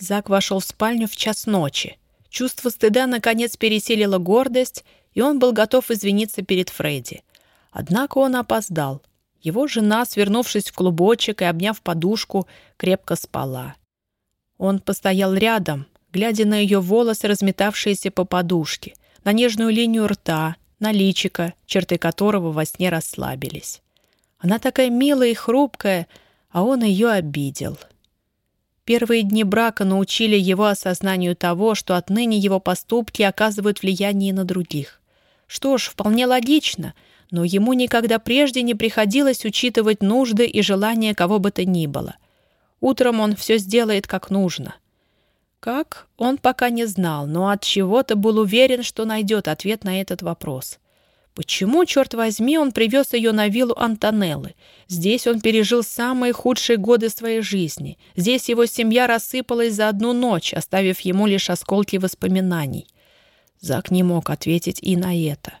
Зак вошел в спальню в час ночи. Чувство стыда наконец пересилило гордость, и он был готов извиниться перед Фредди. Однако он опоздал. Его жена, свернувшись в клубочек и обняв подушку, крепко спала. Он постоял рядом, глядя на ее волосы, разметавшиеся по подушке, на нежную линию рта, на личико, черты которого во сне расслабились. Она такая милая и хрупкая, а он ее обидел. Первые дни брака научили его осознанию того, что отныне его поступки оказывают влияние на других. Что ж, вполне логично, но ему никогда прежде не приходилось учитывать нужды и желания кого бы то ни было. Утром он все сделает как нужно. Как? Он пока не знал, но от чего-то был уверен, что найдет ответ на этот вопрос. Почему, черт возьми, он привез ее на виллу Антонеллы? Здесь он пережил самые худшие годы своей жизни. Здесь его семья рассыпалась за одну ночь, оставив ему лишь осколки воспоминаний. Зак не мог ответить и на это.